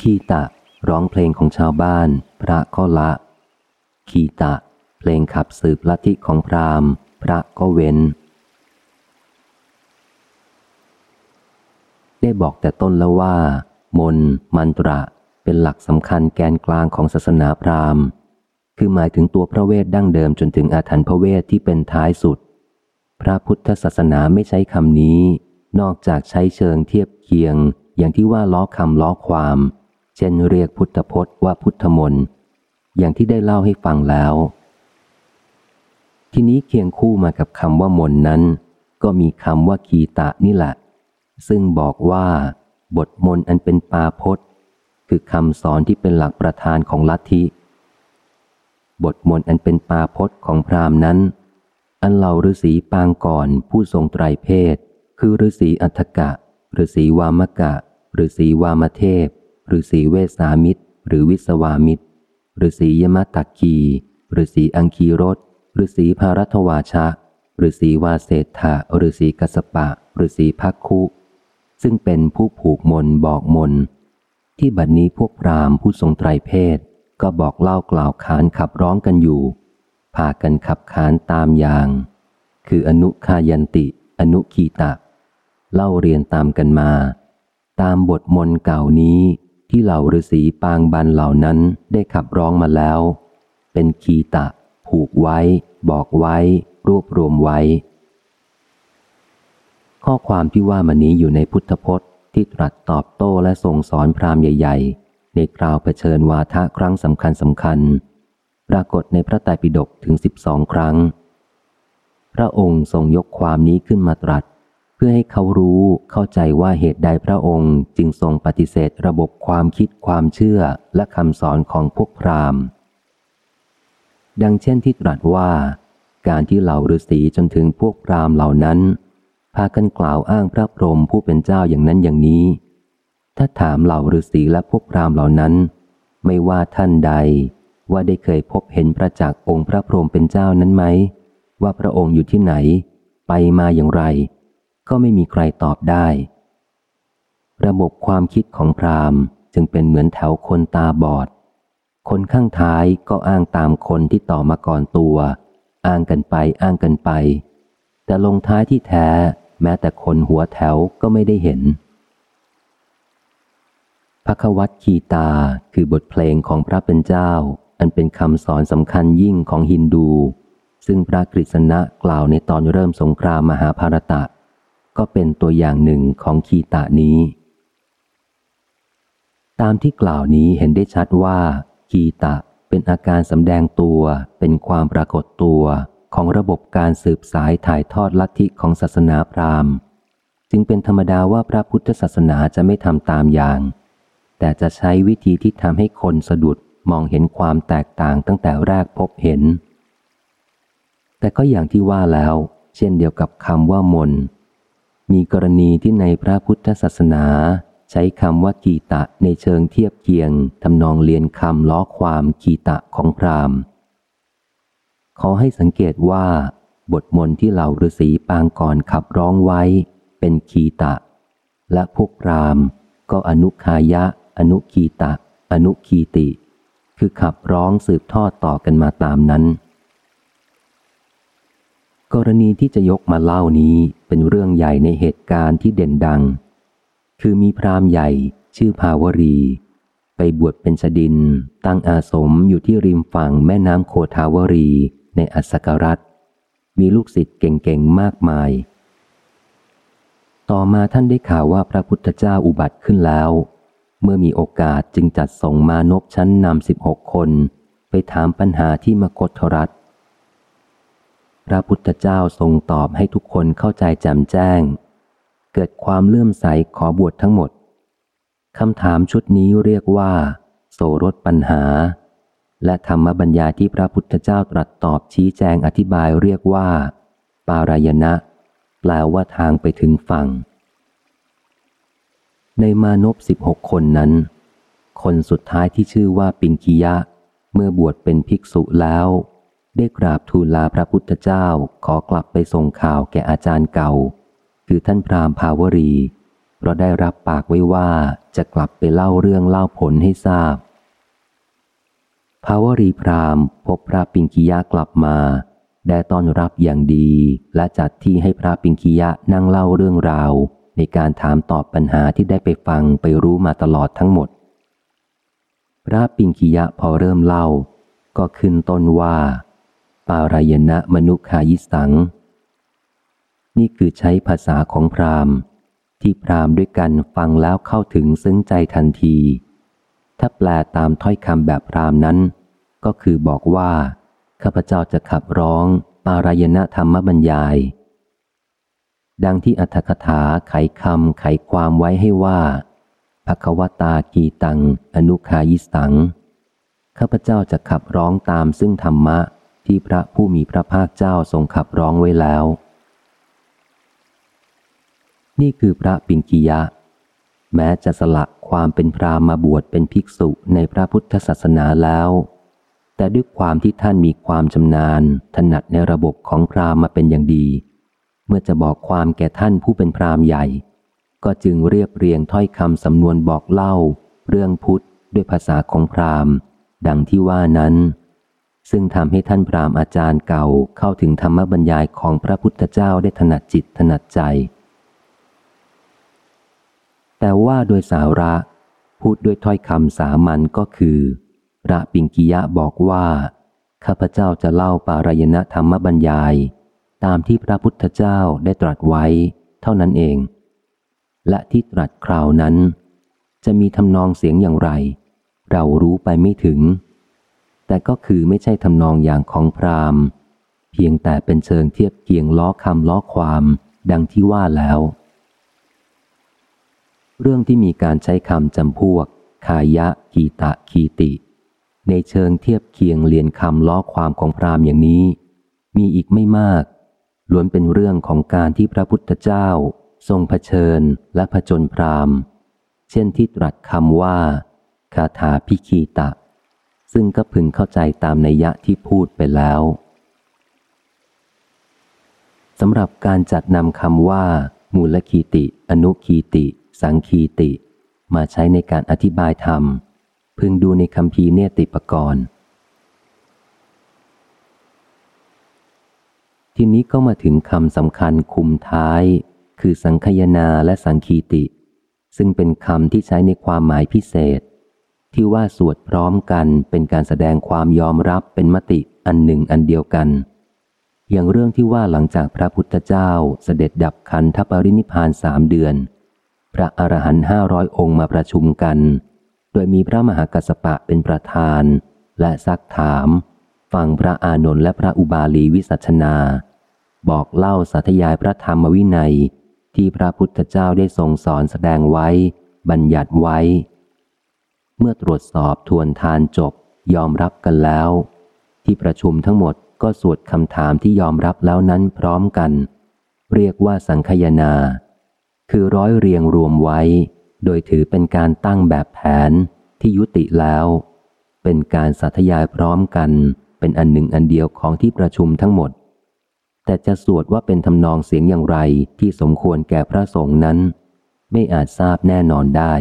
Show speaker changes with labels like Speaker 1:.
Speaker 1: ขีตะ ร้องเพลงของชาวบ้าน พระก็ละขีตะ เพลงขับสืบลัทธิของพราหมณ์ พระก็เว้น ได้บอกแต่ต้นแล้วว่า มน มันตระ เป็นหลักสำคัญแกนกลางของศาสนาพราหมณ์ คือหมายถึงตัวพระเวทดั้งเดิมจนถึงอาถรรพ์พระเวทที่เป็นท้ายสุด พระพุทธศาสนาไม่ใช้คำนี้ นอกจากใช้เชิงเทียบเคียงอย่างที่ว่าล้อคำล้อความ เช่นเรียกพุทธพจน์ว่าพุทธมนต์อย่างที่ได้เล่าให้ฟังแล้ว ทีนี้เคียงคู่มากับคำว่ามนนั้น ก็มีคำว่าคีตะนี่แหละ ซึ่งบอกว่า บทมนอันเป็นปาพจน์คือคำสอนที่เป็นหลักประธานของลัทธิ บทมนอันเป็นปาพจน์ของพราหมณ์นั้น อันเหล่าฤาษีปางก่อนผู้ทรงไตรเพศ คือฤาษีอัฏฐกะฤาษีวามกะฤาษีวามเทพ ฤาษีเวสามิตร หรือวิสวามิตรฤาษียมตักคีฤาษีอังคีรสฤาษีภารัตวาชะฤาษีวาเศษฐะฤาษีกัสปะฤาษีพักคุ ซึ่งเป็นผู้ผูกมนบอกมน ที่บัดนี้พวกพรามผู้ทรงไตรเพศ ก็บอกเล่ากล่าวขานขับร้องกันอยู่ พากันขับขานตามอย่าง คืออนุคายันติ อนุคีตะ เล่าเรียนตามกันมา ตามบทมนเก่านี้ ที่เหล่าฤาษีปางบันเหล่านั้นได้ขับร้องมาแล้ว เป็นคีตะ ผูกไว้ บอกไว้ รวบรวมไว้ ข้อความที่ว่ามานี้อยู่ในพุทธพจน์ ที่ตรัสตอบโต้และส่งสอนพราหมณ์ใหญ่ ๆ ในคราวเผชิญวาทะครั้งสำคัญสำคัญ ปรากฏในพระไตรปิฎกถึงสิบสองครั้ง พระองค์ทรงยกความนี้ขึ้นมาตรัส พื่อให้เขารู้เข้าใจว่าเหตุใดพระองค์จึงทรงปฏิเสธระบบความคิดความเชื่อและคำสอนของพวกพราหมณ์ ดังเช่นที่ตรัสว่า การที่เหล่าฤาษีจนถึงพวกพราหมณ์เหล่านั้น พากันกล่าวอ้างพระพรหมผู้เป็นเจ้าอย่างนั้นอย่างนี้ ถ้าถามเหล่าฤาษีและพวกพราหมณ์เหล่านั้น ไม่ว่าท่านใดว่าได้เคยพบเห็นพระจักษ์องค์พระพรหมเป็นเจ้านั้นไหมว่าพระองค์อยู่ที่ไหน ไปมาอย่างไร ก็ไม่มีใครตอบได้ ระบบความคิดของพราหมณ์จึงเป็นเหมือนแถวคนตาบอด คนข้างท้ายก็อ้างตามคนที่ต่อมาก่อนตัว อ้างกันไปอ้างกันไป แต่ลงท้ายที่แท้ แม้แต่คนหัวแถวก็ไม่ได้เห็นพระควัตคีตาคือบทเพลงของพระเป็นเจ้า อันเป็นคำสอนสำคัญยิ่งของฮินดู ซึ่งพระกฤษณะกล่าวในตอนเริ่มสงครามมหาภารตะ ก็เป็นตัวอย่างหนึ่งของคีตานี้ ตามที่กล่าวนี้เห็นได้ชัดว่า คีตะเป็นอาการสำแดงตัวเป็นความปรากฏตัวของระบบการสืบสายถ่ายทอดลัทธิของศาสนาพราหมณ์ จึงเป็นธรรมดาว่าพระพุทธศาสนาจะไม่ทำตามอย่าง แต่จะใช้วิธีที่ทำให้คนสะดุดมองเห็นความแตกต่างตั้งแต่แรกพบเห็น แต่ก็อย่างที่ว่าแล้ว เช่นเดียวกับคำว่ามน มีกรณีที่ในพระพุทธศาสนา ใช้คำว่ากีตะในเชิงเทียบเคียงทำนองเรียนคำล้อความกีตะของพราหมณ์ ขอให้สังเกตว่า บทมนที่เหล่าฤาษีปางก่อนขับร้องไว้ เป็นคีตะ และพวกพราหมณ์ ก็อนุคายะ อนุคีตะ อนุคีติ คือขับร้องสืบทอดต่อกันมาตามนั้น กรณีที่จะยกมาเล่านี้ เป็นเรื่องใหญ่ในเหตุการณ์ที่เด่นดัง คือมีพราหมณ์ใหญ่ชื่อภาวรี ไปบวชเป็นชดิน ตั้งอาสมอยู่ที่ริมฝั่งแม่น้ำโคทาวรีในอัสกรัฐ มีลูกศิษย์เก่งๆมากมาย ต่อมาท่านได้ข่าวว่าพระพุทธเจ้าอุบัติขึ้นแล้ว เมื่อมีโอกาสจึงจัดส่งมานพชั้นนำสิบหกคน ไปถามปัญหาที่มคตรัฐ พระพุทธเจ้าทรงตอบให้ทุกคนเข้าใจแจ่มแจ้ง เกิดความเลื่อมใสขอบวชทั้งหมดคำถามชุดนี้เรียกว่า โสรถปัญหา และธรรมบัญญาที่พระพุทธเจ้าตรัสตอบชี้แจงอธิบายเรียกว่า ปารายณะแปลว่าทางไปถึงฝั่ง ในมานพสิบหกคนนั้น คนสุดท้ายที่ชื่อว่าปิงกิยะ เมื่อบวชเป็นภิกษุแล้ว ได้กราบทูลลาพระพุทธเจ้าขอกลับไปส่งข่าวแก่อาจารย์เก่า คือท่านพราหมณ์ภาวรีเพราะได้รับปากไว้ว่าจะกลับไปเล่าเรื่องเล่าผลให้ทราบ ภาวรีพรามพบพระปิงกิยะกลับมา ได้ต้อนรับอย่างดีและจัดที่ให้พระปิงกิยะนั่งเล่าเรื่องราว ในการถามตอบปัญหาที่ได้ไปฟังไปรู้มาตลอดทั้งหมด พระปิงกิยะพอเริ่มเล่า ก็ขึ้นต้นว่า ปารายณะมนุคายิสัง นี่คือใช้ภาษาของพราหมณ์ที่พราหมณ์ด้วยกันฟังแล้วเข้าถึงซึ้งใจทันที ถ้าแปลตามถ้อยคำแบบพราหมณ์นั้น ก็คือบอกว่า ข้าพเจ้าจะขับร้อง ปารายณะธรรมบรรยาย ดังที่อัธกถาไขคำไขความไว้ให้ว่าภควตากีตัง อนุคายิสัง ข้าพเจ้าจะขับร้องตามซึ่งธรรมะ ที่พระผู้มีพระภาคเจ้าทรงขับร้องไว้แล้ว นี่คือพระปิงกิยะ แม้จะสละความเป็นพราหมณ์มาบวชเป็นภิกษุในพระพุทธศาสนาแล้ว แต่ด้วยความที่ท่านมีความชำนาญ ถนัดในระบบของพราหมณ์มาเป็นอย่างดี เมื่อจะบอกความแก่ท่านผู้เป็นพราหมณ์ใหญ่ ก็จึงเรียบเรียงถ้อยคำสำนวนบอกเล่า เรื่องพุทธด้วยภาษาของพราหมณ์ ดังที่ว่านั้น ซึ่งทำให้ท่านพรามอาจารย์เก่าเข้าถึงธรรมบรรยายของพระพุทธเจ้าได้ถนัดจิตถนัดใจ แต่ว่าโดยสาระพูดด้วยถ้อยคำสามัญก็คือพระปิงกิยะบอกว่า ข้าพเจ้าจะเล่าปารายณธรรมบรรยาย ตามที่พระพุทธเจ้าได้ตรัสไว้ เท่านั้นเอง และที่ตรัสคราวนั้น จะมีทำนองเสียงอย่างไร เรารู้ไปไม่ถึง แต่ก็คือไม่ใช่ทำนองอย่างของพราหมณ์ เพียงแต่เป็นเชิงเทียบเคียงล้อคำล้อความดังที่ว่าแล้ว เรื่องที่มีการใช้คำจำพวกคายะกีตะคีติ ในเชิงเทียบเคียงเรียนคำล้อความของพราหมณ์อย่างนี้ มีอีกไม่มาก ล้วนเป็นเรื่องของการที่พระพุทธเจ้า ทรงเผชิญและผจญพราหมณ์ เช่นที่ตรัสคำว่า คาถาพิคีตะ ซึ่งก็พึงเข้าใจตามนัยยะที่พูดไปแล้วสำหรับการจัดนำคำว่า มูลคีติ อนุคีติ สังคีติ มาใช้ในการอธิบายธรรม พึงดูในคำพีเนติปกรณ์ ทีนี้ก็มาถึงคำสำคัญคุมท้าย คือสังคยนาและสังคีติ ซึ่งเป็นคำที่ใช้ในความหมายพิเศษ ที่ว่าสวดพร้อมกันเป็นการแสดงความยอมรับเป็นมติอันหนึ่งอันเดียวกัน อย่างเรื่องที่ว่าหลังจากพระพุทธเจ้าเสด็จดับขันธปรินิพานสามเดือน พระอรหันต์ห้าร้อยองค์มาประชุมกัน โดยมีพระมหากัสปะเป็นประธาน และซักถาม ฟังพระอานนท์และพระอุบาลีวิสัชนา บอกเล่าสัทยายพระธรรมวินัยที่พระพุทธเจ้าได้ทรงสอนแสดงไว้ บัญญัติไว้ เมื่อตรวจสอบทวนทานจบยอมรับกันแล้ว ที่ประชุมทั้งหมดก็สวดคำถามที่ยอมรับแล้วนั้นพร้อมกัน เรียกว่าสังคยนา คือร้อยเรียงรวมไว้ โดยถือเป็นการตั้งแบบแผนที่ยุติแล้ว เป็นการสัทยายพร้อมกัน เป็นอันหนึ่งอันเดียวของที่ประชุมทั้งหมด แต่จะสวดว่าเป็นทำนองเสียงอย่างไรที่สมควรแก่พระสงฆ์นั้น ไม่อาจทราบแน่นอนได้